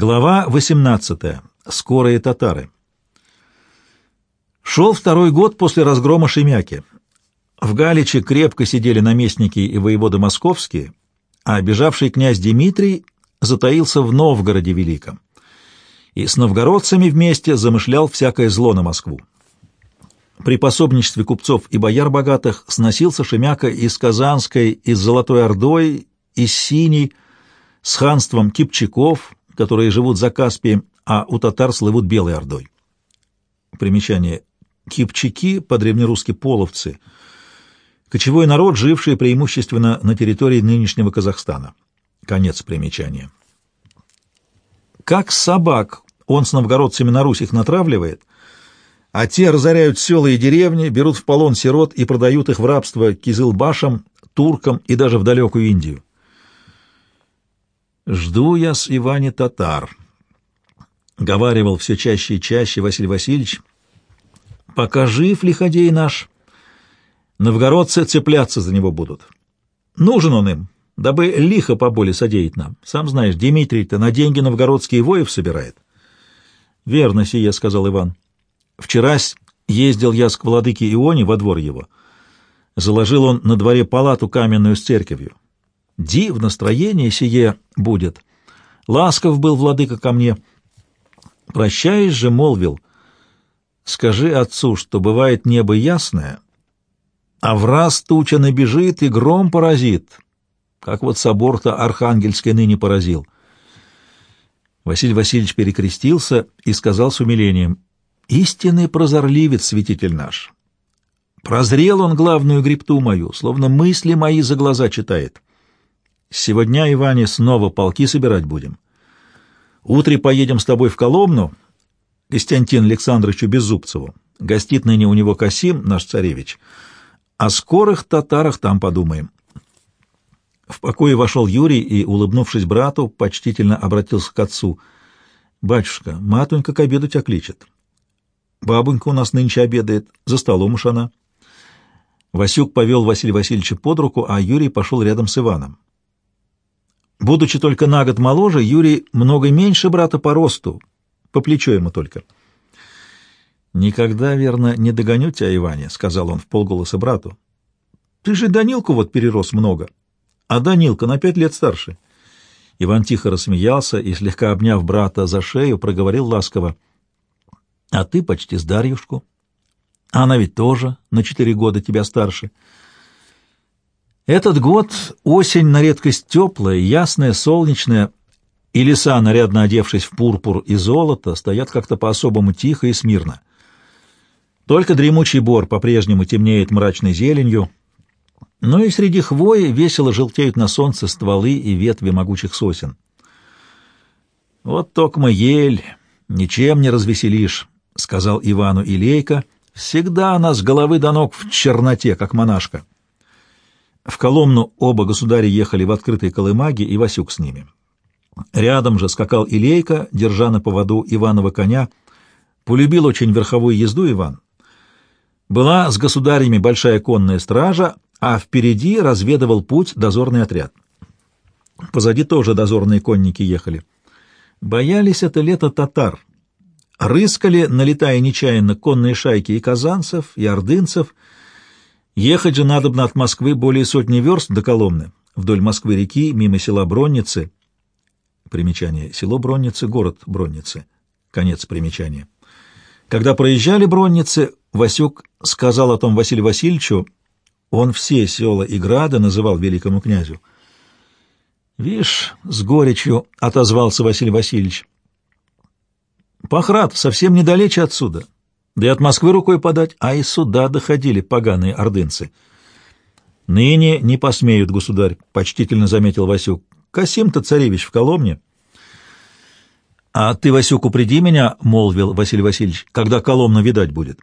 Глава 18. Скорые татары. Шел второй год после разгрома Шемяки. В Галиче крепко сидели наместники и воеводы московские, а бежавший князь Дмитрий затаился в Новгороде Великом и с новгородцами вместе замышлял всякое зло на Москву. При пособничестве купцов и бояр богатых сносился Шемяка из Казанской, из Золотой Ордой, из Синей, с ханством Кипчаков, которые живут за Каспием, а у татар слывут Белой Ордой. Примечание. Кипчаки, по-древнерусски половцы, кочевой народ, живший преимущественно на территории нынешнего Казахстана. Конец примечания. Как собак он с новгородцами на Русь их натравливает, а те разоряют села и деревни, берут в полон сирот и продают их в рабство кизылбашам, туркам и даже в далекую Индию. «Жду я с Ивани татар», — говаривал все чаще и чаще Василий Васильевич. «Пока жив лиходей наш, новгородцы цепляться за него будут. Нужен он им, дабы лихо поболе содеять нам. Сам знаешь, Дмитрий-то на деньги новгородские воев собирает». «Верно сие», — сказал Иван. «Вчерась ездил я к владыке Ионе во двор его. Заложил он на дворе палату каменную с церковью. Див настроение сие будет. Ласков был владыка ко мне. Прощаясь же, молвил, скажи отцу, что бывает небо ясное, а в раз туча набежит и гром поразит, как вот собор-то Архангельский ныне поразил. Василий Васильевич перекрестился и сказал с умилением, «Истинный прозорливец, святитель наш! Прозрел он главную грипту мою, словно мысли мои за глаза читает». Сегодня, Иване, снова полки собирать будем. Утре поедем с тобой в Коломну, Константин Александровичу Беззубцеву. Гостит ныне у него Касим, наш царевич. О скорых татарах там подумаем. В покое вошел Юрий и, улыбнувшись брату, почтительно обратился к отцу. «Батюшка, матунька к обеду тебя кличет. Бабонька у нас нынче обедает, за столом уж она». Васюк повел Василия Васильевича под руку, а Юрий пошел рядом с Иваном. Будучи только на год моложе, Юрий много меньше брата по росту, по плечу ему только. «Никогда, верно, не догоню тебя, Иване», — сказал он в полголоса брату. «Ты же Данилку вот перерос много, а Данилка на пять лет старше». Иван тихо рассмеялся и, слегка обняв брата за шею, проговорил ласково. «А ты почти с Дарьюшку. Она ведь тоже на четыре года тебя старше». Этот год осень на редкость теплая, ясная, солнечная, и леса, нарядно одевшись в пурпур и золото, стоят как-то по-особому тихо и смирно. Только дремучий бор по-прежнему темнеет мрачной зеленью, но и среди хвои весело желтеют на солнце стволы и ветви могучих сосен. «Вот токмо ель, ничем не развеселишь», — сказал Ивану Илейка, — «всегда она с головы до ног в черноте, как монашка». В Коломну оба государя ехали в открытой колымаге, и Васюк с ними. Рядом же скакал Илейка, держа на поводу Иванова коня. Полюбил очень верховую езду Иван. Была с государями большая конная стража, а впереди разведывал путь дозорный отряд. Позади тоже дозорные конники ехали. Боялись это лето татар. Рыскали, налетая нечаянно, конные шайки и казанцев, и ордынцев — Ехать же надобно от Москвы более сотни верст до Коломны, вдоль Москвы-реки, мимо села Бронницы. Примечание. Село Бронницы, город Бронницы. Конец примечания. Когда проезжали Бронницы, Васюк сказал о том Василию Васильевичу, он все села и грады называл великому князю. «Вишь, с горечью отозвался Василий Васильевич. Пахрат совсем недалече отсюда. Да и от Москвы рукой подать, а и сюда доходили поганые ордынцы. «Ныне не посмеют, государь», — почтительно заметил Васюк. «Касим-то царевич в Коломне». «А ты, Васюк, упреди меня», — молвил Василий Васильевич, — «когда Коломна видать будет».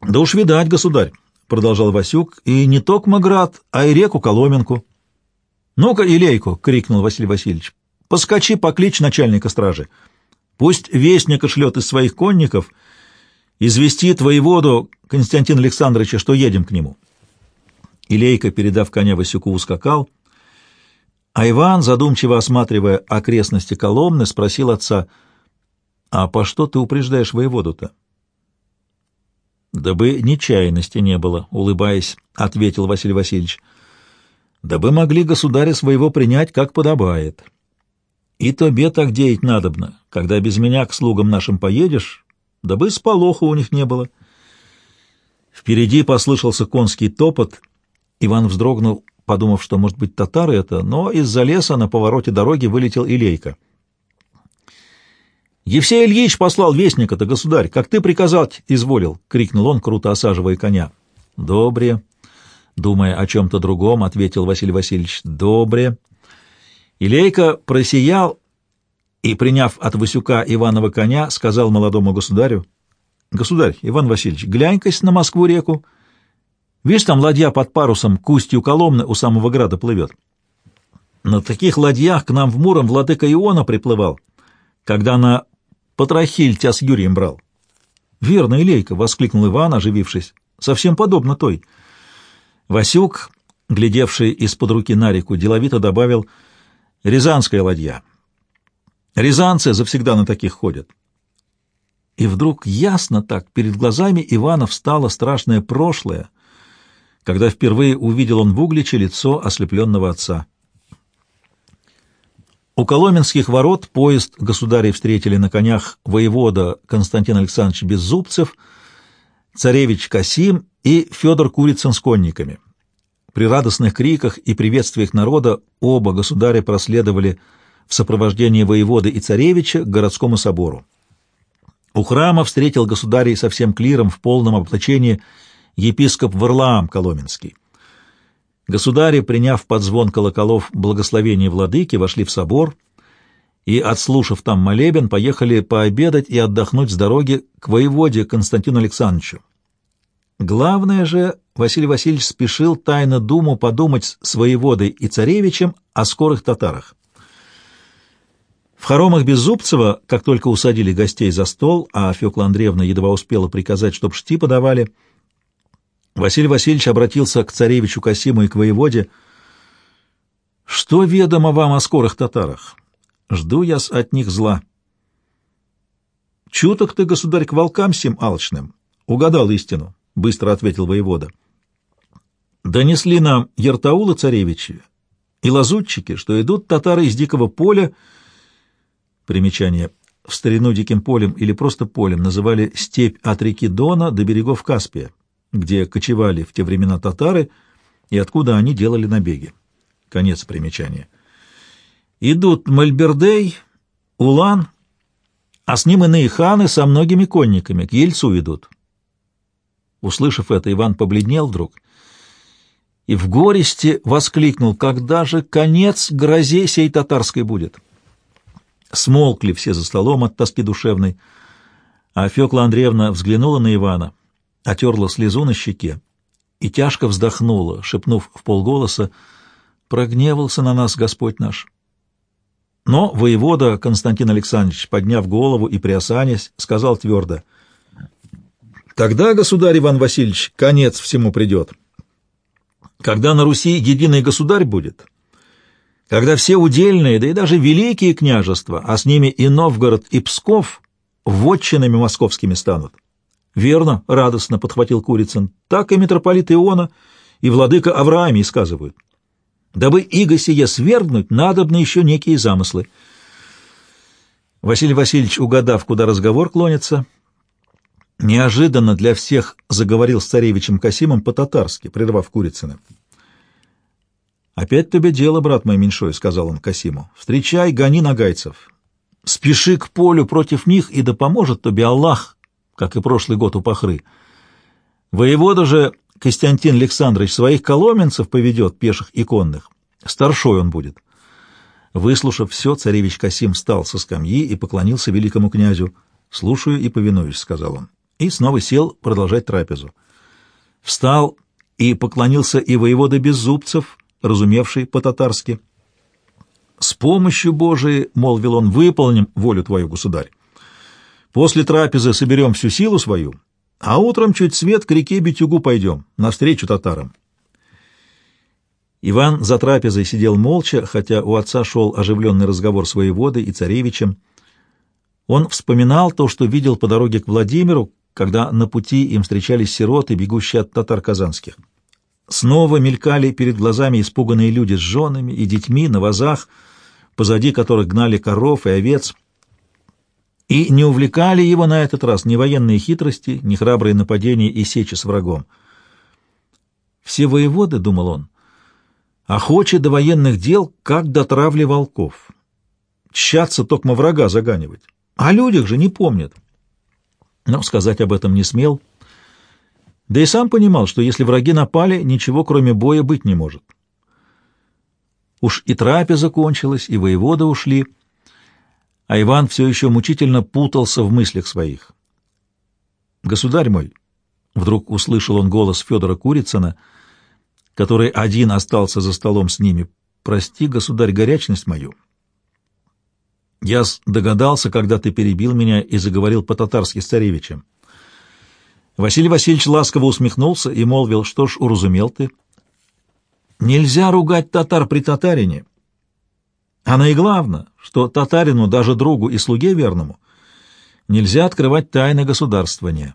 «Да уж видать, государь», — продолжал Васюк, — «и не только град, а и реку Коломенку». «Ну-ка, Илейку!» — крикнул Василий Васильевич. «Поскочи, покличь начальника стражи. Пусть вестника шлет из своих конников — известит воеводу Константина Александровича, что едем к нему. Илейка, передав коня Васюку, ускакал. А Иван, задумчиво осматривая окрестности Коломны, спросил отца, «А по что ты упреждаешь воеводу-то?» «Дабы нечаянности не было», — улыбаясь, ответил Василий Васильевич. «Дабы могли государя своего принять, как подобает. И тебе так деять надобно, когда без меня к слугам нашим поедешь, дабы сполоха у них не было». Впереди послышался конский топот. Иван вздрогнул, подумав, что, может быть, татары это, но из-за леса на повороте дороги вылетел Илейка. «Евсей Ильич послал вестника-то, государь, как ты приказать изволил!» — крикнул он, круто осаживая коня. «Добре!» — думая о чем-то другом, ответил Василий Васильевич. «Добре!» Илейка просиял и, приняв от Васюка Иванова коня, сказал молодому государю, «Государь, Иван Васильевич, глянь-кась на Москву-реку. Видишь, там ладья под парусом к устью Коломны у самого града плывет. На таких ладьях к нам в Муром владыка Иона приплывал, когда на Потрохиль тебя с Юрием брал. Верно, Илейка, — воскликнул Иван, оживившись. Совсем подобно той. Васюк, глядевший из-под руки на реку, деловито добавил «Рязанская ладья». Рязанцы завсегда на таких ходят. И вдруг ясно так перед глазами Ивана встало страшное прошлое, когда впервые увидел он в Угличе лицо ослепленного отца. У Коломенских ворот поезд государей встретили на конях воевода Константин Александрович Беззубцев, царевич Касим и Федор Курицын с конниками. При радостных криках и приветствиях народа оба государя проследовали в сопровождении воеводы и царевича к городскому собору. У храма встретил государей со всем клиром в полном облачении епископ Варлаам Коломенский. Государи, приняв под звон колоколов благословение владыки, вошли в собор и, отслушав там молебен, поехали пообедать и отдохнуть с дороги к воеводе Константину Александровичу. Главное же, Василий Васильевич спешил тайно думу подумать с воеводой и царевичем о скорых татарах. В хоромах Беззубцева, как только усадили гостей за стол, а Фёкла Андреевна едва успела приказать, чтоб шти подавали, Василий Васильевич обратился к царевичу Касиму и к воеводе. «Что ведомо вам о скорых татарах? Жду я от них зла». «Чуток ты, государь, к волкам сим алчным. Угадал истину», — быстро ответил воевода. «Донесли нам Яртаулы царевичи и лазутчики, что идут татары из дикого поля, — Примечание. В старину диким полем или просто полем называли степь от реки Дона до берегов Каспия, где кочевали в те времена татары и откуда они делали набеги. Конец примечания. Идут Мальбердей, Улан, а с ним иные ханы со многими конниками, к Ельцу идут. Услышав это, Иван побледнел вдруг и в горести воскликнул, когда же конец грозе сей татарской будет. Смолкли все за столом от тоски душевной, а Фёкла Андреевна взглянула на Ивана, отерла слезу на щеке и тяжко вздохнула, шепнув в полголоса, «Прогневался на нас Господь наш». Но воевода Константин Александрович, подняв голову и приосанясь, сказал твердо, «Когда, государь Иван Васильевич, конец всему придет? Когда на Руси единый государь будет, когда все удельные, да и даже великие княжества, а с ними и Новгород, и Псков, вотчинами московскими станут. Верно, радостно подхватил Курицын, так и митрополит Иона, и владыка Авраамий сказывают. Дабы иго сие свергнуть, надобны еще некие замыслы. Василий Васильевич, угадав, куда разговор клонится, неожиданно для всех заговорил с царевичем Касимом по-татарски, прервав Курицына. «Опять тебе дело, брат мой меньшой», — сказал он Касиму. «Встречай, гони нагайцев. Спеши к полю против них, и да поможет тебе Аллах, как и прошлый год у Пахры. Воевода же Константин Александрович своих коломенцев поведет, пеших и конных. Старшой он будет». Выслушав все, царевич Касим встал со скамьи и поклонился великому князю. «Слушаю и повинуюсь», — сказал он, и снова сел продолжать трапезу. Встал и поклонился и воевода Беззубцев, разумевший по-татарски. «С помощью Божией, — молвил он, — выполним волю твою, государь. После трапезы соберем всю силу свою, а утром чуть свет к реке Битюгу пойдем, навстречу татарам». Иван за трапезой сидел молча, хотя у отца шел оживленный разговор с воеводой и царевичем. Он вспоминал то, что видел по дороге к Владимиру, когда на пути им встречались сироты, бегущие от татар казанских. Снова мелькали перед глазами испуганные люди с женами и детьми на вазах, позади которых гнали коров и овец. И не увлекали его на этот раз ни военные хитрости, ни храбрые нападения и сечи с врагом. Все воеводы, — думал он, охочи до военных дел, как до травли волков. Тщатся токмо врага заганивать. О людях же не помнят. Но сказать об этом не смел. Да и сам понимал, что если враги напали, ничего кроме боя быть не может. Уж и трапеза кончилась, и воеводы ушли, а Иван все еще мучительно путался в мыслях своих. «Государь мой!» — вдруг услышал он голос Федора Курицына — который один остался за столом с ними. «Прости, государь, горячность мою». Я догадался, когда ты перебил меня и заговорил по-татарски с царевичем. Василий Васильевич ласково усмехнулся и молвил, что ж, уразумел ты. Нельзя ругать татар при татарине. А наиглавно, что татарину, даже другу и слуге верному, нельзя открывать тайны государствования.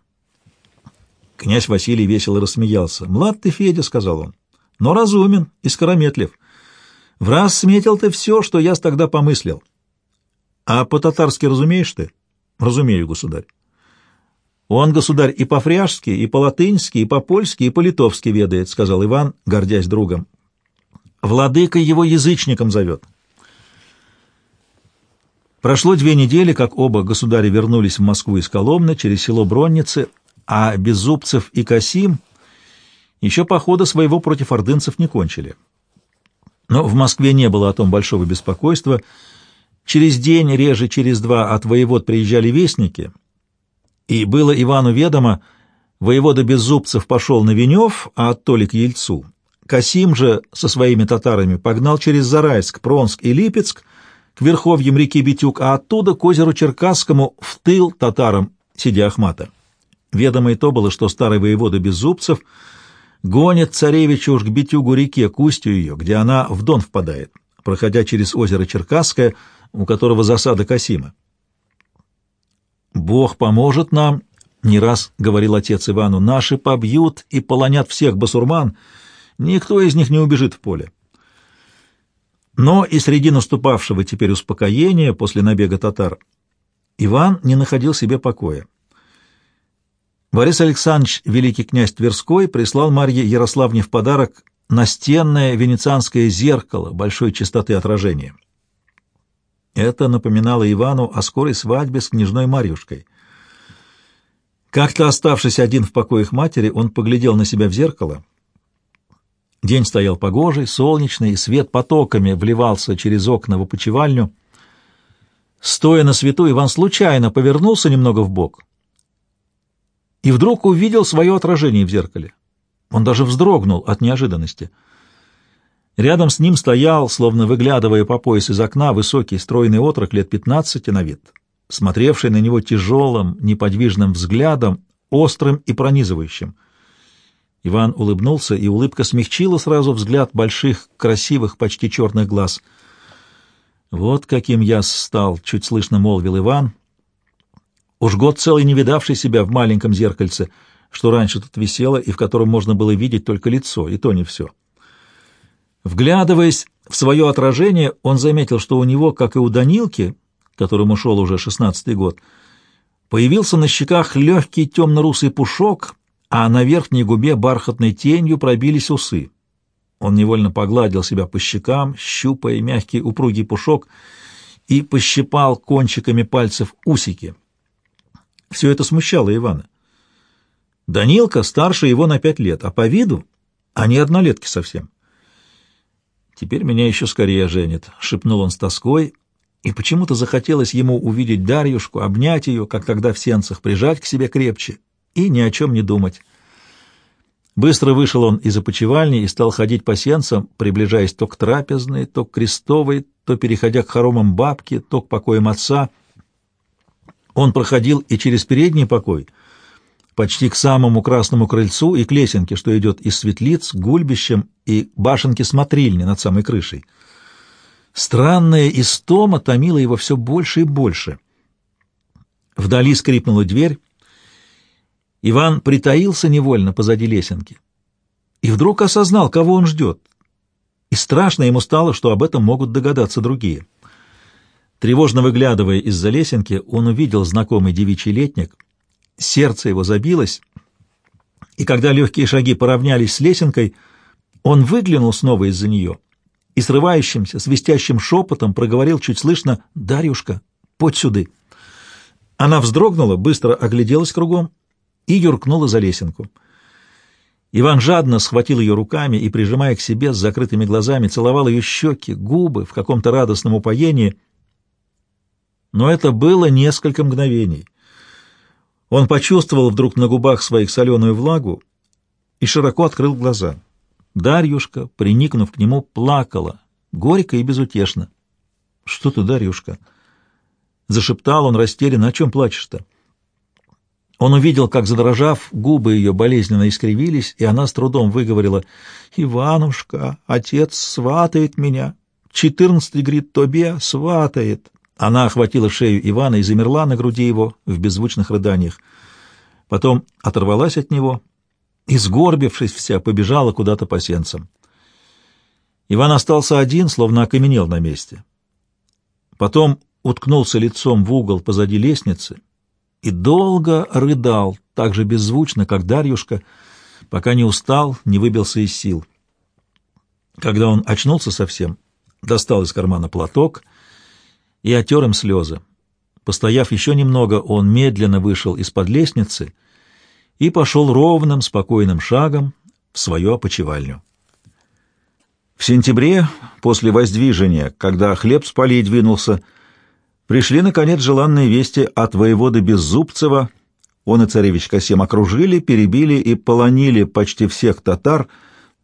Князь Василий весело рассмеялся. «Млад ты, Федя», — сказал он но разумен и скорометлив. В раз сметил ты все, что я тогда помыслил. А по-татарски разумеешь ты? Разумею, государь. Он, государь, и по-фряжски, и по-латынски, и по-польски, и по-литовски ведает, — сказал Иван, гордясь другом. Владыка его язычником зовет. Прошло две недели, как оба государя вернулись в Москву из Коломны через село Бронницы, а Беззубцев и Касим еще похода своего против ордынцев не кончили. Но в Москве не было о том большого беспокойства. Через день, реже через два, от воевод приезжали вестники, и было Ивану ведомо, воевода Беззубцев пошел на Венев, а Толик — Ельцу. Касим же со своими татарами погнал через Зарайск, Пронск и Липецк к верховьям реки Битюк, а оттуда к озеру Черкасскому в тыл татарам, сидя Ахмата. Ведомо и то было, что старый воевода Беззубцев — гонит царевича уж к Битюгу реке, к устью ее, где она в Дон впадает, проходя через озеро Черкасское, у которого засада Касима. «Бог поможет нам», — не раз говорил отец Ивану, — «наши побьют и полонят всех басурман, никто из них не убежит в поле». Но и среди наступавшего теперь успокоения после набега татар Иван не находил себе покоя. Борис Александрович, великий князь Тверской, прислал Марье Ярославне в подарок настенное венецианское зеркало большой частоты отражения. Это напоминало Ивану о скорой свадьбе с княжной Марьюшкой. Как-то оставшись один в покоях матери, он поглядел на себя в зеркало. День стоял погожий, солнечный, и свет потоками вливался через окна в опочивальню. Стоя на свету, Иван случайно повернулся немного в бок и вдруг увидел свое отражение в зеркале. Он даже вздрогнул от неожиданности. Рядом с ним стоял, словно выглядывая по пояс из окна, высокий стройный отрок лет пятнадцати на вид, смотревший на него тяжелым, неподвижным взглядом, острым и пронизывающим. Иван улыбнулся, и улыбка смягчила сразу взгляд больших, красивых, почти черных глаз. «Вот каким я стал», — чуть слышно молвил Иван, Уж год целый не видавший себя в маленьком зеркальце, что раньше тут висело и в котором можно было видеть только лицо, и то не все. Вглядываясь в свое отражение, он заметил, что у него, как и у Данилки, которому шел уже шестнадцатый год, появился на щеках легкий темно-русый пушок, а на верхней губе бархатной тенью пробились усы. Он невольно погладил себя по щекам, щупая мягкий упругий пушок, и пощипал кончиками пальцев усики — все это смущало Ивана. Данилка старше его на пять лет, а по виду они однолетки совсем. «Теперь меня еще скорее женит», — шепнул он с тоской, и почему-то захотелось ему увидеть Дарьюшку, обнять ее, как тогда в сенцах, прижать к себе крепче и ни о чем не думать. Быстро вышел он из опочивальни и стал ходить по сенцам, приближаясь то к трапезной, то к крестовой, то переходя к хоромам бабки, то к покоям отца — он проходил и через передний покой, почти к самому красному крыльцу и к лесенке, что идет из светлиц, гульбищем и башенки смотрильни над самой крышей. Странная истома томила его все больше и больше. Вдали скрипнула дверь. Иван притаился невольно позади лесенки. И вдруг осознал, кого он ждет. И страшно ему стало, что об этом могут догадаться другие. Тревожно выглядывая из-за лесенки, он увидел знакомый девичий летник — Сердце его забилось, и когда легкие шаги поравнялись с лесенкой, он выглянул снова из-за нее и срывающимся, свистящим шепотом проговорил чуть слышно «Дарюшка, подь сюды». Она вздрогнула, быстро огляделась кругом и юркнула за лесенку. Иван жадно схватил ее руками и, прижимая к себе с закрытыми глазами, целовал ее щеки, губы в каком-то радостном упоении. Но это было несколько мгновений — он почувствовал вдруг на губах своих соленую влагу и широко открыл глаза. Дарьюшка, приникнув к нему, плакала, горько и безутешно. — Что ты, Дарьюшка? — зашептал он растерянно. — О чем плачешь-то? Он увидел, как, задрожав, губы ее болезненно искривились, и она с трудом выговорила. — Иванушка, отец сватает меня. Четырнадцатый, говорит, тебе сватает. Она охватила шею Ивана и замерла на груди его в беззвучных рыданиях. Потом оторвалась от него и, сгорбившись вся, побежала куда-то по сенцам. Иван остался один, словно окаменел на месте. Потом уткнулся лицом в угол позади лестницы и долго рыдал, так же беззвучно, как Дарьюшка, пока не устал, не выбился из сил. Когда он очнулся совсем, достал из кармана платок — и отер им слезы. Постояв еще немного, он медленно вышел из-под лестницы и пошел ровным, спокойным шагом в свою опочивальню. В сентябре, после воздвижения, когда хлеб с полей двинулся, пришли, наконец, желанные вести от воевода Беззубцева. Он и царевич Касем окружили, перебили и полонили почти всех татар,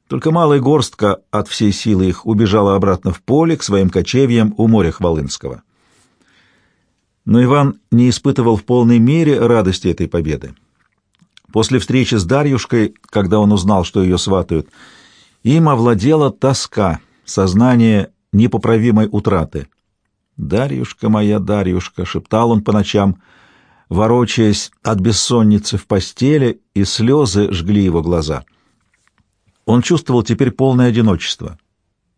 только малая горстка от всей силы их убежала обратно в поле к своим кочевьям у моря Хвалынского. Но Иван не испытывал в полной мере радости этой победы. После встречи с Дарьюшкой, когда он узнал, что ее сватают, им овладела тоска, сознание непоправимой утраты. «Дарьюшка моя, Дарьюшка!» — шептал он по ночам, ворочаясь от бессонницы в постели, и слезы жгли его глаза. Он чувствовал теперь полное одиночество.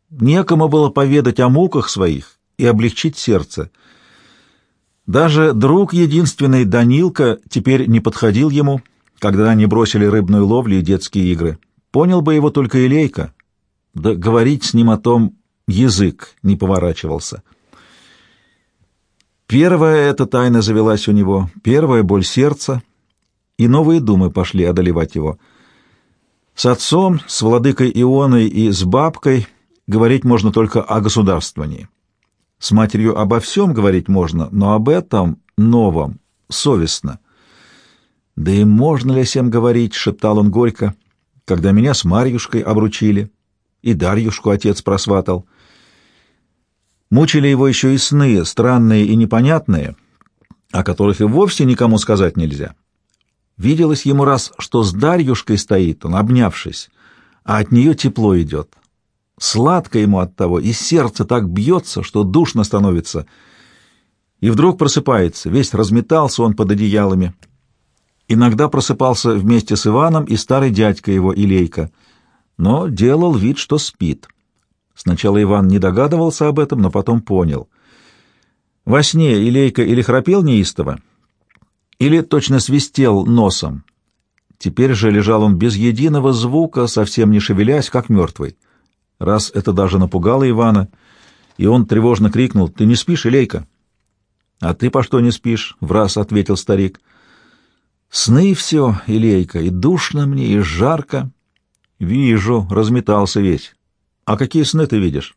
Некому было поведать о муках своих и облегчить сердце — даже друг единственный Данилка теперь не подходил ему, когда они бросили рыбную ловлю и детские игры. Понял бы его только Илейка, да говорить с ним о том язык не поворачивался. Первая эта тайна завелась у него, первая боль сердца, и новые думы пошли одолевать его. С отцом, с владыкой Ионой и с бабкой говорить можно только о государствовании. С матерью обо всем говорить можно, но об этом новом совестно. «Да и можно ли всем говорить?» — шептал он горько, когда меня с Марьюшкой обручили, и Дарьюшку отец просватал. Мучили его еще и сны, странные и непонятные, о которых и вовсе никому сказать нельзя. Виделось ему раз, что с Дарьюшкой стоит он, обнявшись, а от нее тепло идет. Сладко ему от того, и сердце так бьется, что душно становится. И вдруг просыпается, весь разметался он под одеялами. Иногда просыпался вместе с Иваном и старый дядька его, Илейка, но делал вид, что спит. Сначала Иван не догадывался об этом, но потом понял. Во сне Илейка или храпел неистово, или точно свистел носом. Теперь же лежал он без единого звука, совсем не шевелясь, как мертвый. Раз это даже напугало Ивана, и он тревожно крикнул, «Ты не спишь, Илейка?» «А ты по что не спишь?» — враз ответил старик. «Сны все, Илейка, и душно мне, и жарко». «Вижу», — разметался весь. «А какие сны ты видишь?»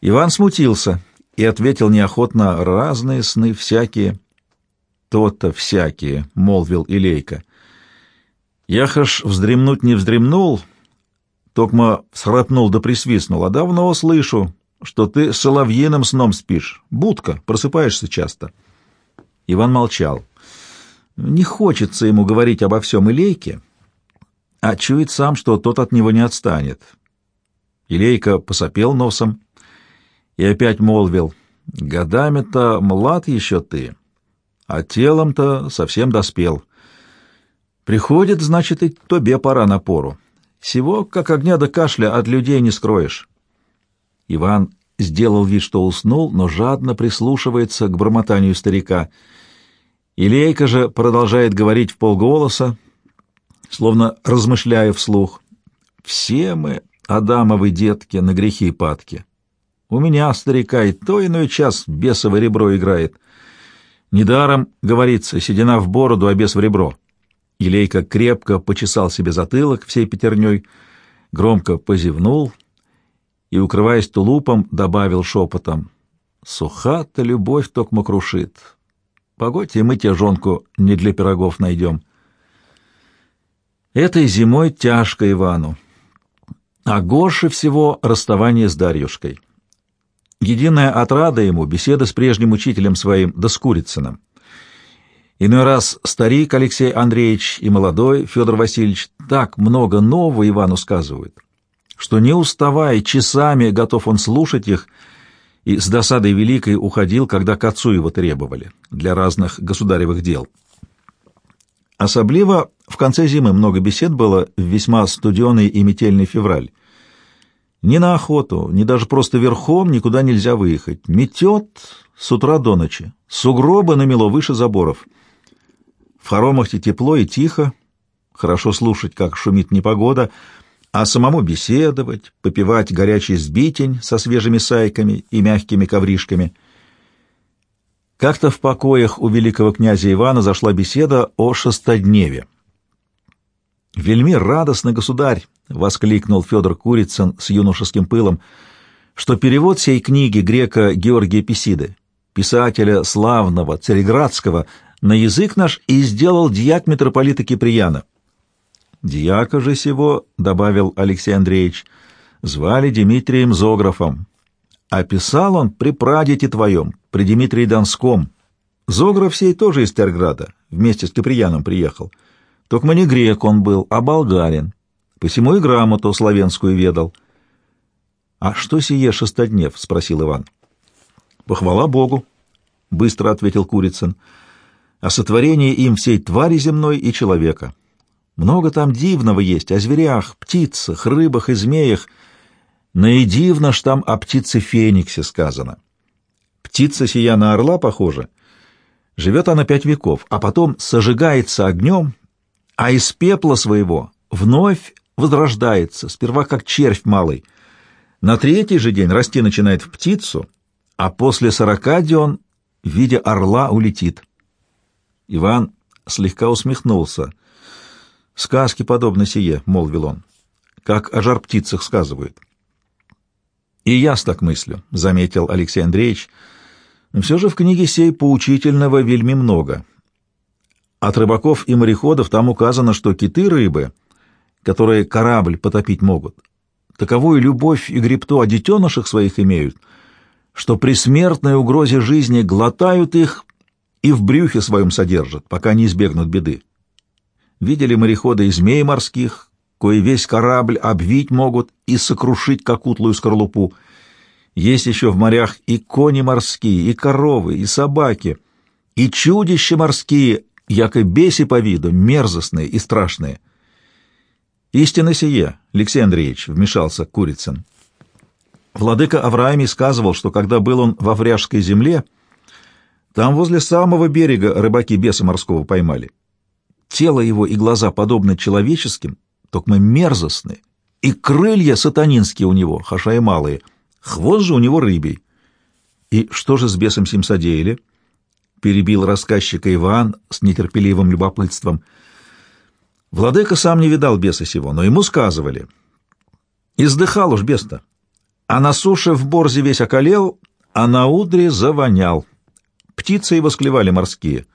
Иван смутился и ответил неохотно, «Разные сны, всякие». «То-то всякие», — молвил Илейка. «Я хаш вздремнуть не вздремнул», — Токма схрапнул да присвистнул. «А давно слышу, что ты с соловьиным сном спишь. Будка, просыпаешься часто». Иван молчал. Не хочется ему говорить обо всем Илейке, а чует сам, что тот от него не отстанет. Илейка посопел носом и опять молвил, «Годами-то млад еще ты, а телом-то совсем доспел. Приходит, значит, и тебе пора на пору. Всего, как огня до кашля, от людей не скроешь». Иван сделал вид, что уснул, но жадно прислушивается к бормотанию старика. Илейка же продолжает говорить в полголоса, словно размышляя вслух. «Все мы, Адамовы детки, на грехи падки. У меня, старика, и то иной час бесово ребро играет. Недаром, говорится, седина в бороду, а бес в ребро». Илейка крепко почесал себе затылок всей пятерней, громко позевнул и, укрываясь тулупом, добавил шепотом. «Суха-то любовь токмо крушит. Погодьте, мы тебе жонку не для пирогов найдем». Этой зимой тяжко Ивану. А горше всего расставание с Дарьюшкой. Единая отрада ему — беседа с прежним учителем своим, да с Курицыным. Иной раз старик Алексей Андреевич и молодой Федор Васильевич так много нового Ивану сказывают, что не уставая часами готов он слушать их, и с досадой великой уходил, когда к отцу его требовали для разных государевых дел. Особливо в конце зимы много бесед было в весьма студеный и метельный февраль. Ни на охоту, ни даже просто верхом никуда нельзя выехать. Метет с утра до ночи, сугробы намело выше заборов. В хоромах-те тепло и тихо, хорошо слушать, как шумит непогода, а самому беседовать, попивать горячий сбитень со свежими сайками и мягкими ковришками — как-то в покоях у великого князя Ивана зашла беседа о шестодневе. «Вельми радостно, государь!» — воскликнул Федор Курицын с юношеским пылом, что перевод сей книги грека Георгия Писиды, писателя славного Цареградского, на язык наш и сделал дьяк митрополита Киприяна. «Дьяка же сего», — добавил Алексей Андреевич, — «звали Дмитрием Зографом, а писал он при прадете твоем, при Дмитрии Донском. Зограф сей тоже из Терграда, вместе с Киприяном приехал. Только не грек он был, а болгарин. Посему и грамоту славянскую ведал. — А что сие шестоднев? — спросил Иван. — Похвала Богу, — быстро ответил Курицын, — о сотворении им всей твари земной и человека. Много там дивного есть о зверях, птицах, рыбах и змеях, Наидивно ж там о птице Фениксе сказано. Птица сия на орла похожа. Живет она пять веков, а потом сожигается огнем, а из пепла своего вновь возрождается, сперва как червь малый. На третий же день расти начинает в птицу, а после сорока дён в виде орла улетит. Иван слегка усмехнулся. «Сказки подобны сие», — молвил он, — «как о жар-птицах сказывают». «И я так мыслю», — заметил Алексей Андреевич. «Все же в книге сей поучительного вельми много. От рыбаков и мореходов там указано, что киты — рыбы, которые корабль потопить могут. Таковую любовь и гребту о детенышах своих имеют, что при смертной угрозе жизни глотают их и в брюхе своем содержат, пока не избегнут беды. Видели мореходы и змей морских, кое весь корабль обвить могут и сокрушить, как скорлупу. Есть еще в морях и кони морские, и коровы, и собаки, и чудища морские, яко беси по виду, мерзостные и страшные. Истинно сие, Алексей Андреевич, вмешался Курицын. Владыка Авраамий сказывал, что когда был он во Вряжской земле, там возле самого берега рыбаки беса морского поймали. Тело его и глаза подобны человеческим, только мерзостные, и крылья сатанинские у него, хаша и малые, хвост же у него рыбий. И что же с бесом сим содеяли? Перебил рассказчика Иван с нетерпеливым любопытством. Владыка сам не видал беса сего, но ему сказывали. Издыхал уж бес-то. А на суше в борзе весь околел, а на удре завонял. Птицы его склевали морские —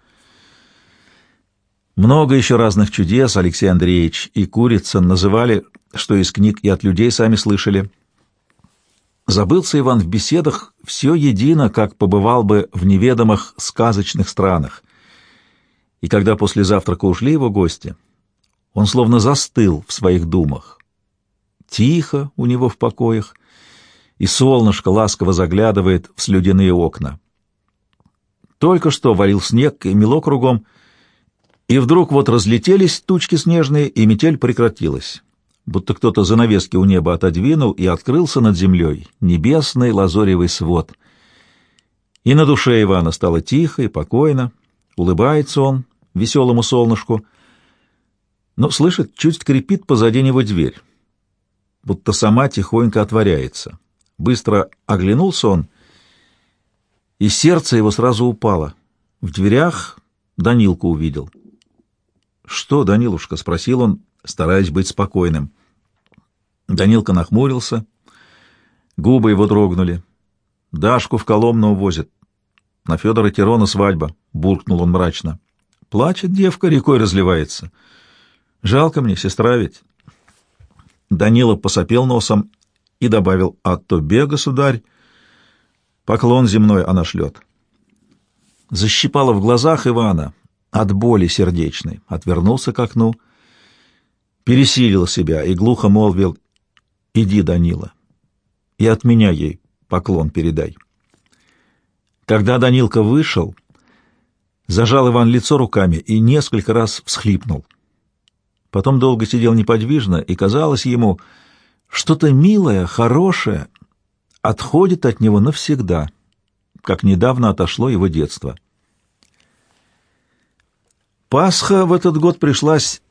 много еще разных чудес Алексей Андреевич и Курицын называли, что из книг и от людей сами слышали. Забылся Иван в беседах все едино, как побывал бы в неведомых сказочных странах. И когда после завтрака ушли его гости, он словно застыл в своих думах. Тихо у него в покоях, и солнышко ласково заглядывает в слюдяные окна. Только что валил снег и мело кругом, и вдруг вот разлетелись тучки снежные, и метель прекратилась, будто кто-то занавески у неба отодвинул, и открылся над землей небесный лазоревый свод. И на душе Ивана стало тихо и покойно, улыбается он веселому солнышку, но слышит, чуть скрипит позади него дверь, будто сама тихонько отворяется. Быстро оглянулся он, и сердце его сразу упало. В дверях Данилку увидел. «Что, Данилушка?» — спросил он, стараясь быть спокойным. Данилка нахмурился, губы его дрогнули. «Дашку в Коломну увозят. На Федора Тирона свадьба», — буркнул он мрачно. «Плачет девка, рекой разливается. Жалко мне, сестра ведь». Данила посопел носом и добавил, «А то бе, государь, поклон земной она шлет». Защипало в глазах Ивана от боли сердечной, отвернулся к окну, пересилил себя и глухо молвил, «Иди, Данила, и от меня ей поклон передай». Когда Данилка вышел, зажал Иван лицо руками и несколько раз всхлипнул. Потом долго сидел неподвижно, и казалось ему, что-то милое, хорошее отходит от него навсегда, как недавно отошло его детство. Пасха в этот год пришлась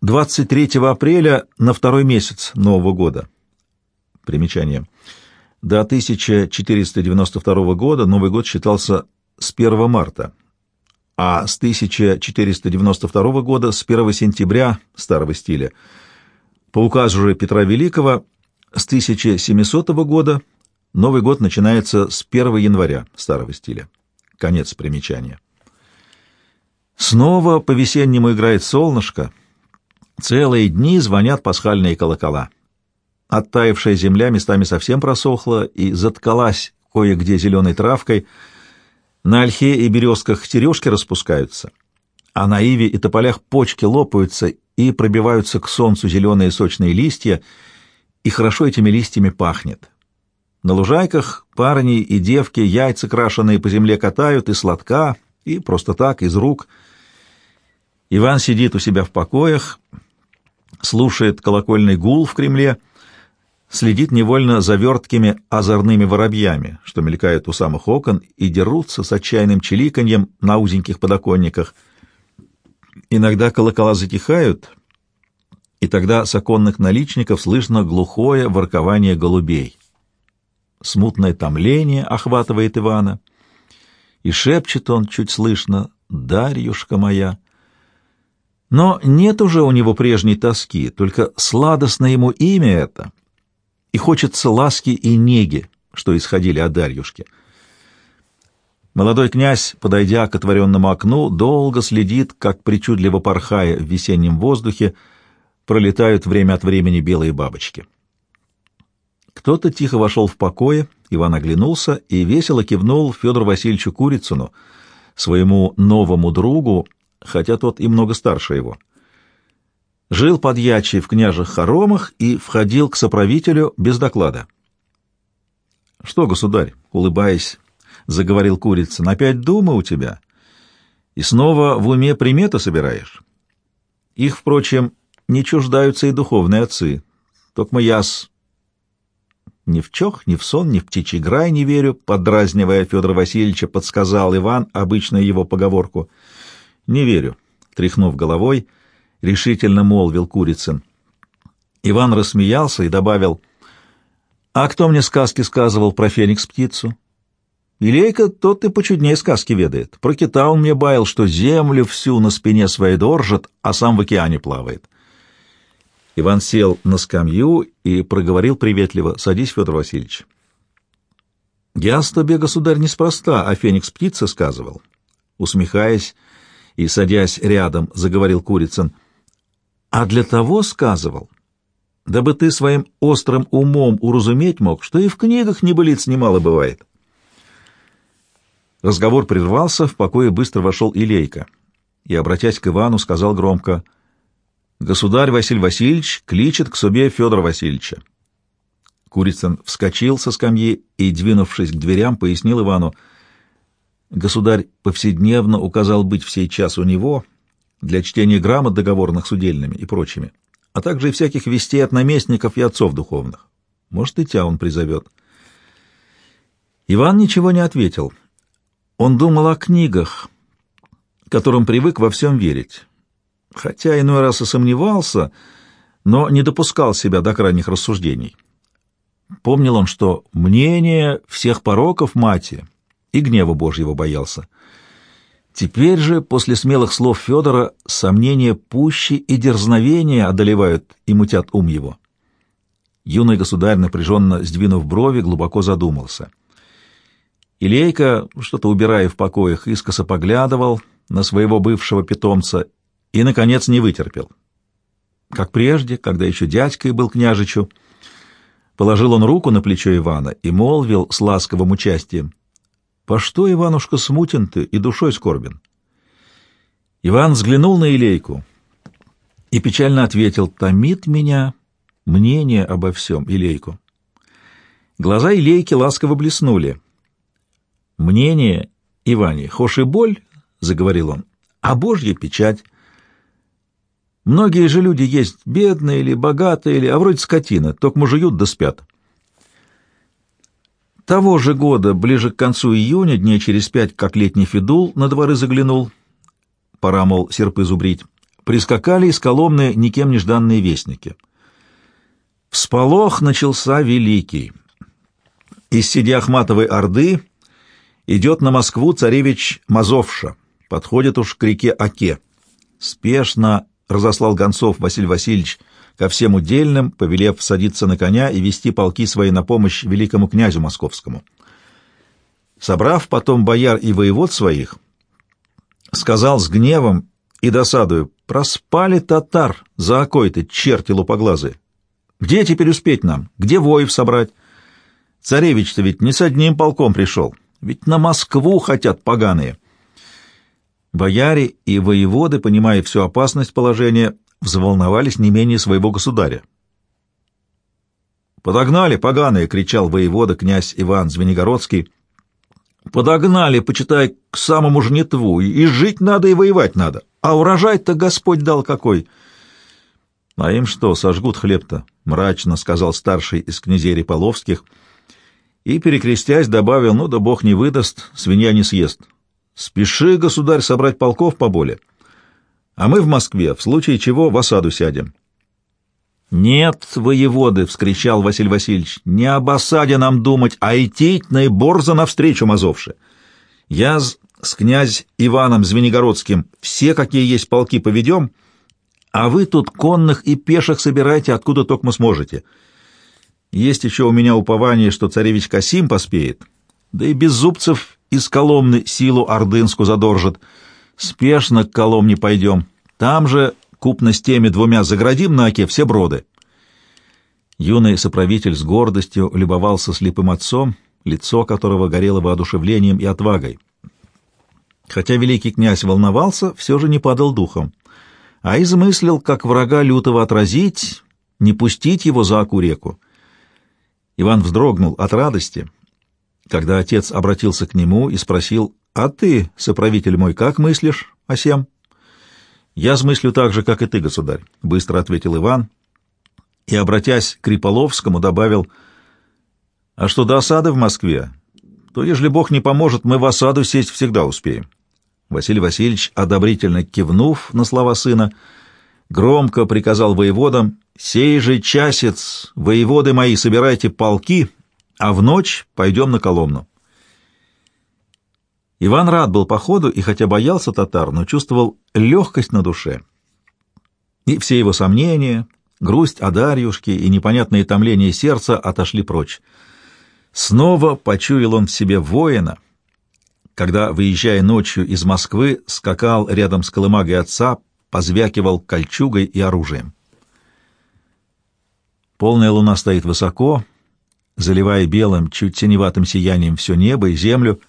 23 апреля на второй месяц Нового года. Примечание. До 1492 года Новый год считался с 1 марта, а с 1492 года с 1 сентября старого стиля. По указу же Петра Великого с 1700 года Новый год начинается с 1 января старого стиля. Конец примечания. Снова по-весеннему играет солнышко. Целые дни звонят пасхальные колокола. Оттаившая земля местами совсем просохла и заткалась кое-где зеленой травкой. На ольхе и березках тережки распускаются, а на иве и тополях почки лопаются и пробиваются к солнцу зеленые сочные листья, и хорошо этими листьями пахнет. На лужайках парни и девки яйца крашеные по земле катают и сладка, и просто так, из рук. Иван сидит у себя в покоях, слушает колокольный гул в Кремле — следит невольно за верткими озорными воробьями, что мелькают у самых окон и дерутся с отчаянным чиликаньем на узеньких подоконниках. Иногда колокола затихают, и тогда с оконных наличников слышно глухое воркование голубей. Смутное томление охватывает Ивана, и шепчет он чуть слышно «Дарьюшка моя». Но нет уже у него прежней тоски, только сладостно ему имя это — и хочется ласки и неги, что исходили от Дарьюшки. Молодой князь, подойдя к отворенному окну, долго следит, как причудливо порхая в весеннем воздухе, пролетают время от времени белые бабочки. Кто-то тихо вошел в покое, Иван оглянулся и весело кивнул Федору Васильевичу Курицыну, своему новому другу, хотя тот и много старше его жил подьячий в княжих хоромах и входил к соправителю без доклада. — Что, государь, — улыбаясь, заговорил Курицын, — опять дума у тебя? И снова в уме приметы собираешь? Их, впрочем, не чуждаются и духовные отцы. Только яс ни в чох, ни в сон, ни в птичий грай не верю, подразнивая Федора Васильевича, подсказал Иван обычную его поговорку. Не верю, тряхнув головой, —— решительно молвил Курицын. Иван рассмеялся и добавил, «А кто мне сказки сказывал про феникс-птицу?» Илейка тот и почуднее сказки ведает. Про кита он мне баял, что землю всю на спине своей доржит, а сам в океане плавает. Иван сел на скамью и проговорил приветливо, «Садись, Федор Васильевич». «Я с тобе, государь, неспроста, а феникс-птица сказывал». Усмехаясь и садясь рядом, заговорил Курицын — а для того сказывал, дабы ты своим острым умом уразуметь мог, что и в книгах небылиц немало бывает. Разговор прервался, в покое быстро вошел Илейка. и, обратясь к Ивану, сказал громко, «Государь Василий Васильевич кличет к себе Федора Васильевича». Курицын вскочил со скамьи и, двинувшись к дверям, пояснил Ивану, «Государь повседневно указал быть в сей час у него для чтения грамот договорных с удельными и прочими, а также и всяких вестей от наместников и отцов духовных. Может, и тебя он призовет». Иван ничего не ответил. Он думал о книгах, которым привык во всем верить. Хотя иной раз и сомневался, но не допускал себя до крайних рассуждений. Помнил он, что мнение всех пороков мати и гнева Божьего боялся. Теперь же, после смелых слов Федора, сомнения пуще и дерзновения одолевают и мутят ум его. Юный государь, напряженно сдвинув брови, глубоко задумался. Илейка, что-то убирая в покоях, искоса поглядывал на своего бывшего питомца и, наконец, не вытерпел. Как прежде, когда еще дядькой был княжичу, положил он руку на плечо Ивана и молвил с ласковым участием, «По что, Иванушка, смутен ты и душой скорбен?» Иван взглянул на Илейку и печально ответил, «Томит меня мнение обо всем, Илейку». Глаза Илейки ласково блеснули — Мнение, Иване, хошь и боль, — заговорил он, — а Божья печать. Многие же люди есть бедные или богатые, или, а вроде скотина, только жуют да спят. Того же года, ближе к концу июня, дней через пять, как летний фидул на дворы заглянул, пора, мол, серпы зубрить, прискакали из Коломны никем не жданные вестники. Всполох начался великий. Из сиди Ахматовой Орды Идет на Москву царевич Мазовша, подходит уж к реке Оке. Спешно разослал гонцов Василий Васильевич ко всем удельным, повелев садиться на коня и вести полки свои на помощь великому князю московскому. Собрав потом бояр и воевод своих, сказал с гневом и досадою, «Проспали татар за окой-то, черти лупоглазые! Где теперь успеть нам? Где воев собрать? Царевич-то ведь не с одним полком пришел, ведь на Москву хотят поганые. Бояре и воеводы, понимая всю опасность положения, взволновались не менее своего государя. «Подогнали, поганые!» — кричал воевода князь Иван Звенигородский. «Подогнали, почитай, к самому жнитву, и жить надо, и воевать надо. А урожай-то Господь дал какой!» «А им что, сожгут хлеб-то?» — мрачно сказал старший из князей Реполовских — и, перекрестясь, добавил, ну да бог не выдаст, свинья не съест. Спеши, государь, собрать полков поболе, а мы в Москве, в случае чего, в осаду сядем. «Нет, воеводы!» — вскричал Василий Васильевич. «Не об осаде нам думать, а идти наиборзо навстречу Мазовше. Я с, с князь Иваном Звенигородским все, какие есть полки, поведем, а вы тут конных и пеших собирайте, откуда только мы сможете». Есть еще у меня упование, что царевич Касим поспеет, да и без зубцев из Коломны силу ордынску задоржит. Спешно к Коломне пойдем. Там же, купно с теми двумя, заградим на оке все броды. Юный соправитель с гордостью любовался слепым отцом, лицо которого горело воодушевлением и отвагой. Хотя великий князь волновался, все же не падал духом, а измыслил, как врага лютого отразить, не пустить его за оку реку. Иван вздрогнул от радости, когда отец обратился к нему и спросил, «А ты, соправитель мой, как мыслишь о сем?» «Я смыслю так же, как и ты, государь», — быстро ответил Иван, и, обратясь к Криполовскому, добавил, «А что до осады в Москве, то, ежели Бог не поможет, мы в осаду сесть всегда успеем». Василий Васильевич, одобрительно кивнув на слова сына, громко приказал воеводам «Сей же часец, воеводы мои, собирайте полки, а в ночь пойдем на Коломну». Иван рад был походу и хотя боялся татар, но чувствовал легкость на душе. И все его сомнения, грусть о Дарьюшке и непонятные томления сердца отошли прочь. Снова почуял он в себе воина, когда, выезжая ночью из Москвы, скакал рядом с колымагой отца, позвякивал кольчугой и оружием. Полная луна стоит высоко, заливая белым, чуть синеватым сиянием все небо и землю.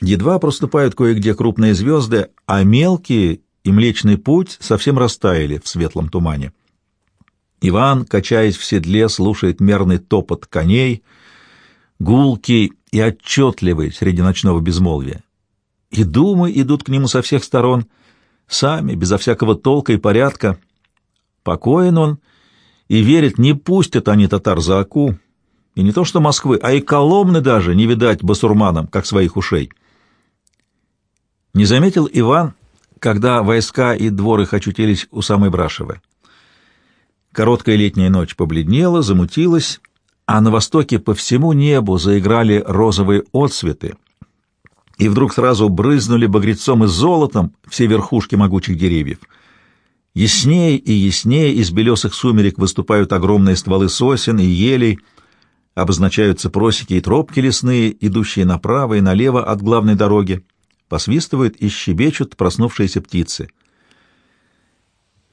Едва проступают кое-где крупные звезды, а мелкие и Млечный Путь совсем растаяли в светлом тумане. Иван, качаясь в седле, слушает мерный топот коней, гулкий и отчетливый среди ночного безмолвия. И думы идут к нему со всех сторон, сами, безо всякого толка и порядка. Покоен он и верит, не пустят они татар за Аку, и не то что Москвы, а и Коломны даже не видать басурманам, как своих ушей. Не заметил Иван, когда войска и дворы очутились у самой Брашевы. Короткая летняя ночь побледнела, замутилась, а на востоке по всему небу заиграли розовые отсветы, и вдруг сразу брызнули багрецом и золотом все верхушки могучих деревьев. Яснее и яснее из белесых сумерек выступают огромные стволы сосен и елей, обозначаются просеки и тропки лесные, идущие направо и налево от главной дороги, посвистывают и щебечут проснувшиеся птицы.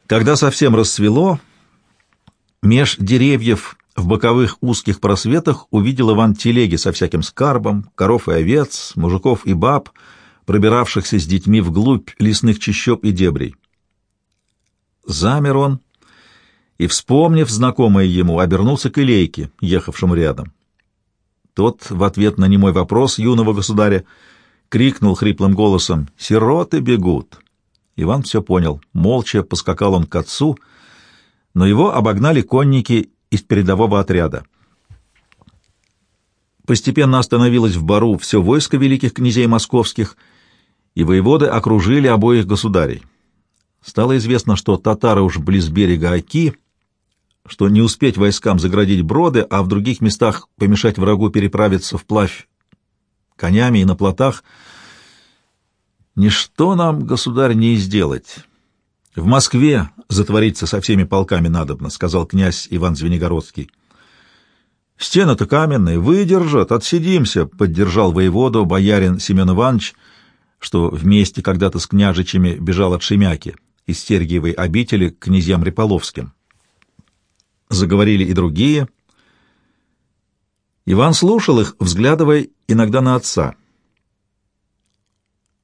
Когда совсем рассвело, меж деревьев в боковых узких просветах увидел Иван телеги со всяким скарбом, коров и овец, мужиков и баб, пробиравшихся с детьми вглубь лесных чащоб и дебрей. Замер он и, вспомнив знакомое ему, обернулся к Илейке, ехавшему рядом. Тот в ответ на немой вопрос юного государя крикнул хриплым голосом «Сироты бегут!». Иван все понял. Молча поскакал он к отцу, но его обогнали конники из передового отряда. Постепенно остановилось в Бару все войско великих князей московских, и воеводы окружили обоих государей. Стало известно, что татары уж близ берега Оки, что не успеть войскам заградить броды, а в других местах помешать врагу переправиться вплавь конями и на плотах. Ничто нам, государь, не сделать. В Москве затвориться со всеми полками надобно, — сказал князь Иван Звенигородский. Стены-то каменные, выдержат, отсидимся, — поддержал воеводу боярин Семен Иванович, что вместе когда-то с княжичами бежал от Шемяки из Сергиевой обители к князьям Реполовским. Заговорили и другие. Иван слушал их, взглядывая иногда на отца.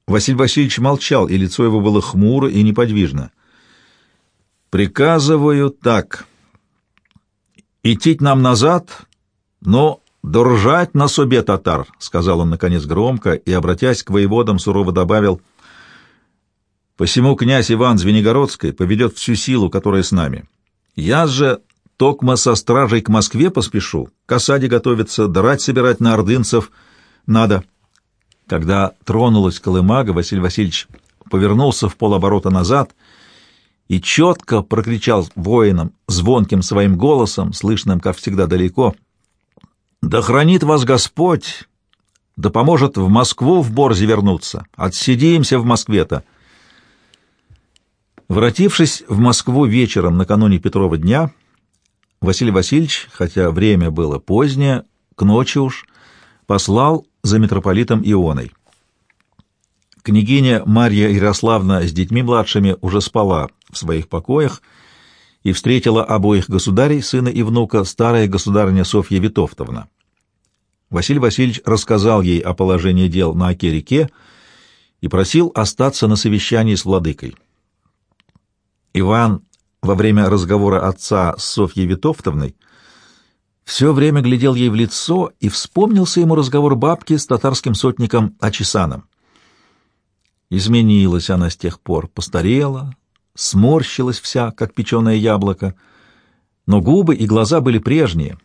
Василий Васильевич молчал, и лицо его было хмуро и неподвижно. «Приказываю так. Идти нам назад, но держать на собе татар», — сказал он, наконец, громко, и, обратясь к воеводам, сурово добавил, «Посему князь Иван Звенигородский поведет всю силу, которая с нами. Я же токмо со стражей к Москве поспешу, к осаде готовиться, драть собирать на ордынцев надо». Когда тронулась колымага, Василий Васильевич повернулся в полоборота назад и четко прокричал воинам звонким своим голосом, слышным, как всегда, далеко, «Да хранит вас Господь! Да поможет в Москву в Борзе вернуться! Отсидимся в Москве-то!» Вратившись в Москву вечером накануне Петрова дня, Василий Васильевич, хотя время было позднее, к ночи уж, послал за митрополитом Ионой. Княгиня Марья Ярославна с детьми младшими уже спала в своих покоях и встретила обоих государей, сына и внука, старая государыня Софья Витовтовна. Василий Васильевич рассказал ей о положении дел на Оке-реке и просил остаться на совещании с владыкой. Иван во время разговора отца с Софьей Витовтовной все время глядел ей в лицо, и вспомнился ему разговор бабки с татарским сотником Ачисаном. Изменилась она с тех пор, постарела, сморщилась вся, как печеное яблоко, но губы и глаза были прежние,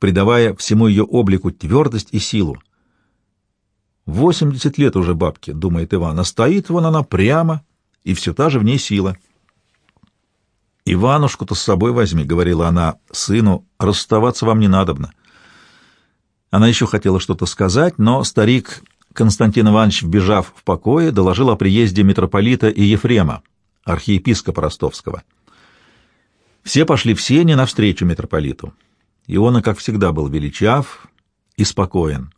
придавая всему ее облику твердость и силу. «Восемьдесят лет уже бабке», — думает Иван, — а стоит вон она прямо, и все та же в ней сила. «Иванушку-то с собой возьми», — говорила она сыну, — «расставаться вам не надобно». Она еще хотела что-то сказать, но старик Константин Иванович, вбежав в покое, доложил о приезде митрополита и Ефрема, архиепископа ростовского. Все пошли в сени навстречу митрополиту. И он, как всегда, был величав и спокоен.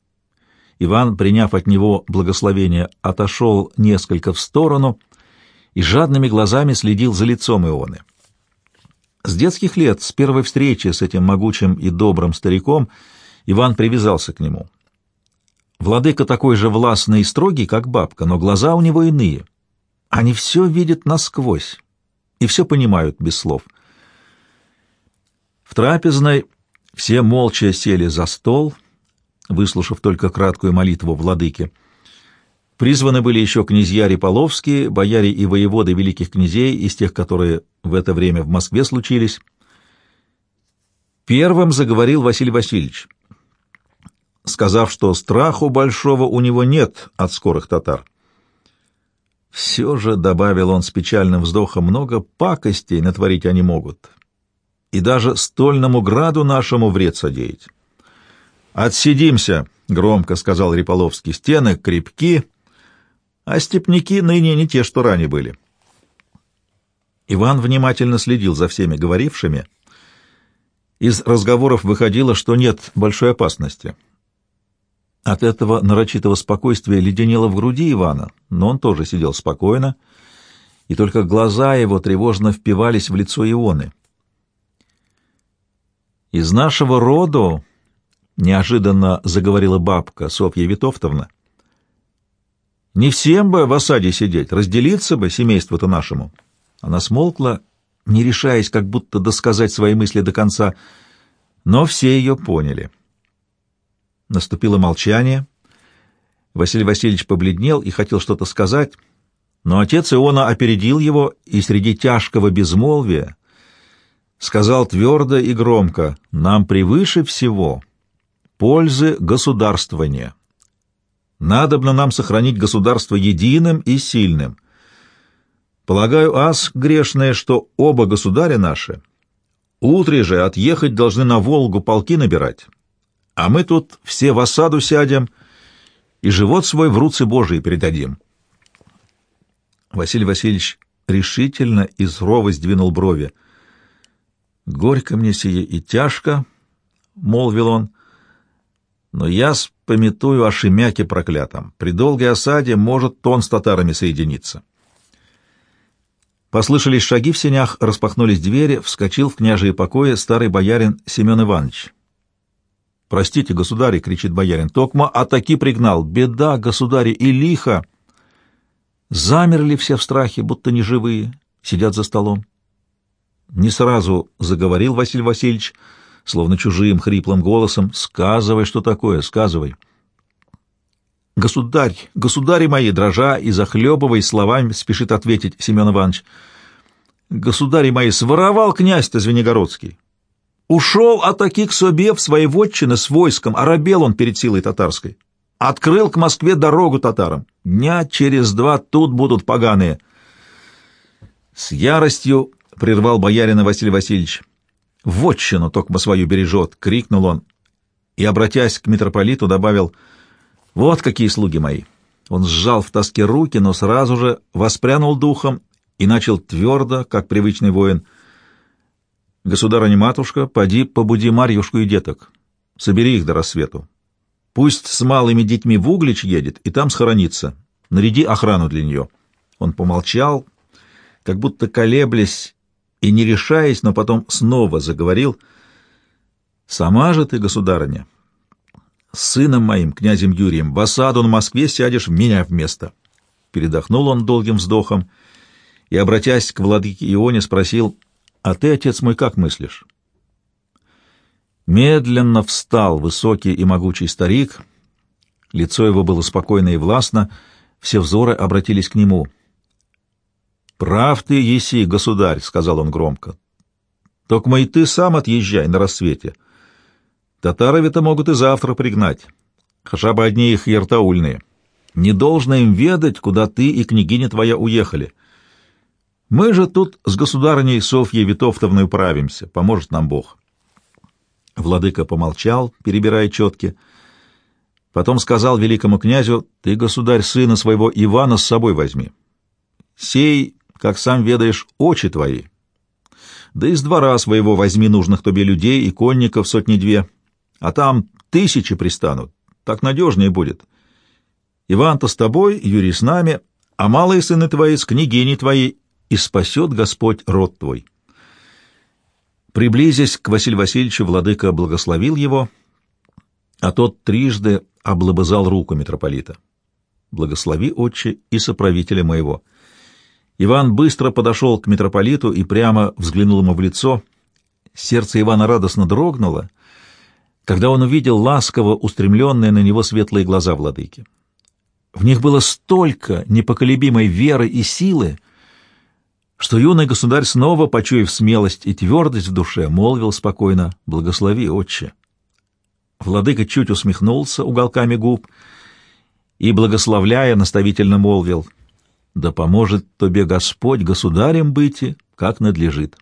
Иван, приняв от него благословение, отошел несколько в сторону и жадными глазами следил за лицом Ионы. С детских лет, с первой встречи с этим могучим и добрым стариком, Иван привязался к нему. Владыка такой же властный и строгий, как бабка, но глаза у него иные. Они все видят насквозь и все понимают без слов. В трапезной все молча сели за стол, выслушав только краткую молитву владыки. Призваны были еще князья Реполовские, бояре и воеводы великих князей из тех, которые в это время в Москве случились. Первым заговорил Василий Васильевич, сказав, что страху большого у него нет от скорых татар. Все же, — добавил он с печальным вздохом, — много пакостей натворить они могут, и даже стольному граду нашему вред содеять. «Отсидимся», — громко сказал Риполовский, — «стены крепки, а степняки ныне не те, что ранее были». Иван внимательно следил за всеми говорившими. Из разговоров выходило, что нет большой опасности. От этого нарочитого спокойствия леденело в груди Ивана, но он тоже сидел спокойно, и только глаза его тревожно впивались в лицо Ионы. «Из нашего рода, — неожиданно заговорила бабка Софья Витовтовна, — не всем бы в осаде сидеть, разделиться бы семейство-то нашему». Она смолкла, не решаясь как будто досказать свои мысли до конца, но все ее поняли — Наступило молчание. Василий Васильевич побледнел и хотел что-то сказать, но отец Иона опередил его и среди тяжкого безмолвия сказал твердо и громко, «Нам превыше всего пользы государствования. Надобно нам сохранить государство единым и сильным. Полагаю, ас грешное, что оба государя наши утре же отъехать должны на Волгу полки набирать» а мы тут все в осаду сядем и живот свой в руцы Божии передадим. Василий Васильевич решительно и сурово сдвинул брови. «Горько мне сие и тяжко», — молвил он, — «но я спометую о Шемяке проклятом. При долгой осаде может он с татарами соединиться». Послышались шаги в сенях, распахнулись двери, вскочил в княжие покои старый боярин Семен Иванович. «Простите, государь!» — кричит боярин. «Токма атаки пригнал! Беда, государь, и лихо!» Замерли все в страхе, будто неживые, сидят за столом. Не сразу заговорил Василий Васильевич, словно чужим хриплым голосом. «Сказывай, что такое, сказывай!» «Государь, государи мои!» — дрожа и захлебываясь словами, спешит ответить Семен Иванович. «Государи мои, своровал князь-то Звенигородский!» Ушел атаки к себе в своей вотчины с войском, оробел он перед силой татарской. Открыл к Москве дорогу татарам. Дня через два тут будут поганые. С яростью прервал боярина Василий Васильевич. «Вотчину токмо свою бережет!» — крикнул он. И, обратясь к митрополиту, добавил, «Вот какие слуги мои!» Он сжал в тоске руки, но сразу же воспрянул духом и начал твердо, как привычный воин — Государыня-матушка, поди побуди Марьюшку и деток. Собери их до рассвету. Пусть с малыми детьми в Углич едет и там схоронится. Наряди охрану для нее». Он помолчал, как будто колеблясь и не решаясь, но потом снова заговорил. «Сама же ты, государыня, с сыном моим, князем Юрием, в осаду на Москве сядешь в меня вместо». Передохнул он долгим вздохом и, обратясь к владыке Ионе, спросил, а ты, отец мой, как мыслишь? Медленно встал высокий и могучий старик. Лицо его было спокойно и властно, все взоры обратились к нему. «Прав ты, еси, государь», — сказал он громко. «Токмо и ты сам отъезжай на рассвете. Татарови-то могут и завтра пригнать, хотя бы одни их яртаульные. Не должно им ведать, куда ты и княгиня твоя уехали. Мы же тут с государыней Софьей Витовтовной управимся, поможет нам Бог. Владыка помолчал, перебирая четки. Потом сказал великому князю, «Ты, государь, сына своего Ивана с собой возьми. Сей, как сам ведаешь, очи твои. Да из двора своего возьми нужных тебе людей и конников сотни-две, а там тысячи пристанут, так надежнее будет. Иван-то с тобой, Юрий с нами, а малые сыны твои с княгиней твоей и спасет Господь род твой». Приблизясь к Василию Васильевичу, владыка благословил его а тот трижды облобызал руку митрополита. «Благослови, отче, и соправителя моего». Иван быстро подошел к митрополиту и прямо взглянул ему в лицо. Сердце Ивана радостно дрогнуло, когда он увидел ласково устремленные на него светлые глаза владыки. В них было столько непоколебимой веры и силы, что юный государь снова, почуяв смелость и твердость в душе, молвил спокойно «Благослови, отче». Владыка чуть усмехнулся уголками губ и, благословляя, наставительно молвил «Да поможет тебе Господь государем быть, как надлежит».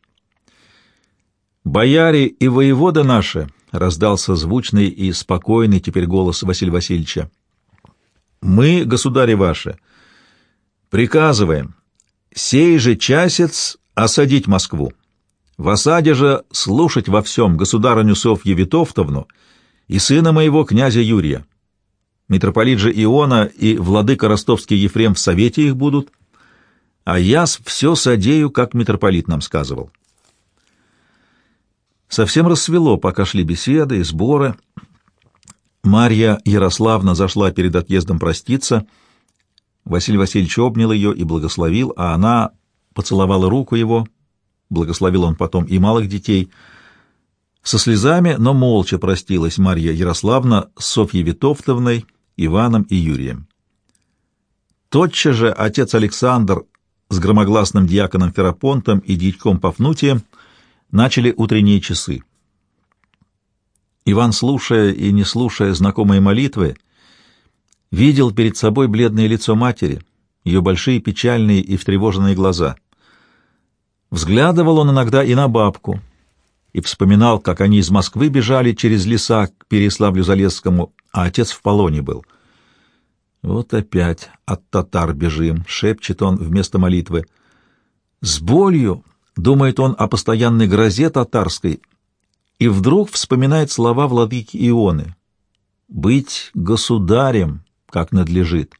«Бояре и воеводы наши!» — раздался звучный и спокойный теперь голос Василия Васильевича. «Мы, государи ваши, приказываем сей же часец осадить Москву. В осаде же слушать во всем государыню Софью Витовтовну и сына моего князя Юрия. Митрополит же Иона и владыка ростовский Ефрем в совете их будут, а я все содею, как митрополит нам сказывал. Совсем рассвело, пока шли беседы и сборы. Марья Ярославна зашла перед отъездом проститься — Василий Васильевич обнял ее и благословил, а она поцеловала руку его, благословил он потом и малых детей. Со слезами, но молча простилась Марья Ярославна с Софьей Витовтовной, Иваном и Юрием. Тотчас же отец Александр с громогласным диаконом Ферапонтом и дьячком Пафнутием начали утренние часы. Иван, слушая и не слушая знакомые молитвы, видел перед собой бледное лицо матери, ее большие печальные и встревоженные глаза. Взглядывал он иногда и на бабку, и вспоминал, как они из Москвы бежали через леса к Переславлю-Залесскому, а отец в полоне был. «Вот опять от татар бежим», — шепчет он вместо молитвы. «С болью», — думает он о постоянной грозе татарской, и вдруг вспоминает слова владыки Ионы. «Быть государем» как надлежит.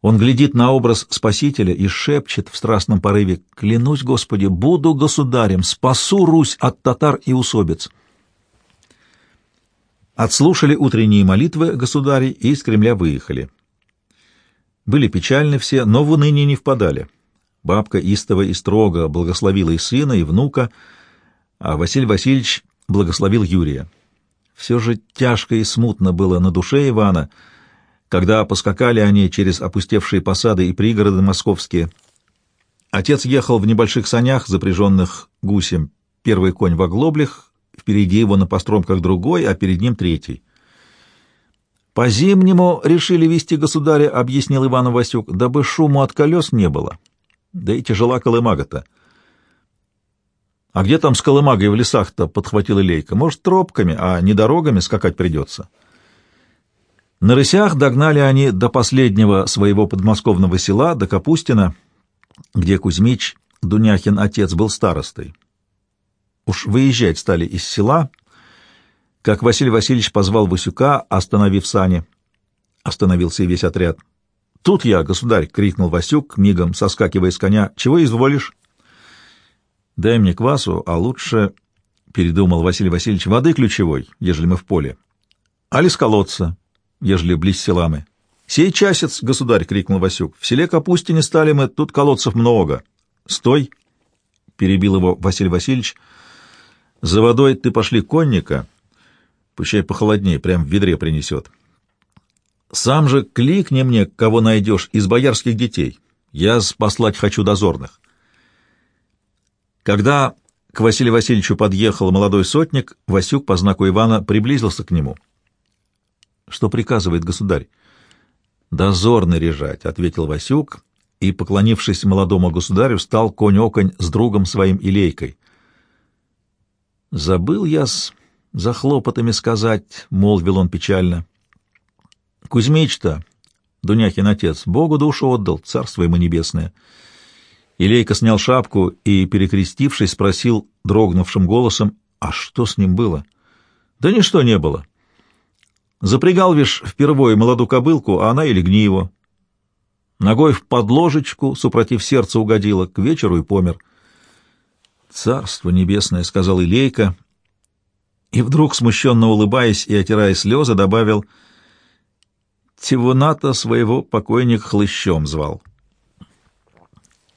Он глядит на образ Спасителя и шепчет в страстном порыве «Клянусь, Господи, буду государем, спасу Русь от татар и усобиц». Отслушали утренние молитвы государи и из Кремля выехали. Были печальны все, но в уныние не впадали. Бабка истово и строго благословила и сына, и внука, а Василий Васильевич благословил Юрия. Все же тяжко и смутно было на душе Ивана — когда поскакали они через опустевшие посады и пригороды московские. Отец ехал в небольших санях, запряженных гусем. Первый конь в оглоблях, впереди его на постромках другой, а перед ним третий. «По-зимнему решили вести государя», — объяснил Иван Васюк, — «дабы шуму от колес не было. Да и тяжела колымага-то». «А где там с колымагой в лесах-то?» — подхватила Лейка. «Может, тропками, а не дорогами скакать придется». На рысях догнали они до последнего своего подмосковного села, до Капустина, где Кузьмич, Дуняхин отец, был старостой. Уж выезжать стали из села, как Василий Васильевич позвал Васюка, остановив сани. Остановился и весь отряд. «Тут я, государь!» — крикнул Васюк, мигом соскакивая с коня. «Чего изволишь?» «Дай мне квасу, а лучше...» — передумал Василий Васильевич. «Воды ключевой, ежели мы в поле. Али с колодца, ежели близ села мы. «Сей часец, государь!» — крикнул Васюк. «В селе Капустине стали мы, тут колодцев много». «Стой!» — перебил его Василий Васильевич. «За водой ты пошли конника, пущай похолоднее, прям в ведре принесет. Сам же кликни мне, кого найдешь, из боярских детей. Я спаслать хочу дозорных». Когда к Василию Васильевичу подъехал молодой сотник, Васюк по знаку Ивана приблизился к нему — что приказывает государь? Дозор наряжать, ответил Васюк и, поклонившись молодому государю, стал конь-оконь с другом своим Илейкой. Забыл я-с за хлопотами сказать, молвил он печально. Кузьмич-то, Дуняхин отец, Богу душу отдал, царство ему небесное. Илейка снял шапку и, перекрестившись, спросил дрогнувшим голосом, а что с ним было? Да ничто не было. Запрягал, вишь, впервые молоду кобылку, а она и легни его. Ногой в подложечку, супротив сердца угодила, к вечеру и помер. «Царство небесное», — сказал Илейка, и вдруг, смущенно улыбаясь и отирая слезы, добавил «Тивуната своего покойник хлыщом звал».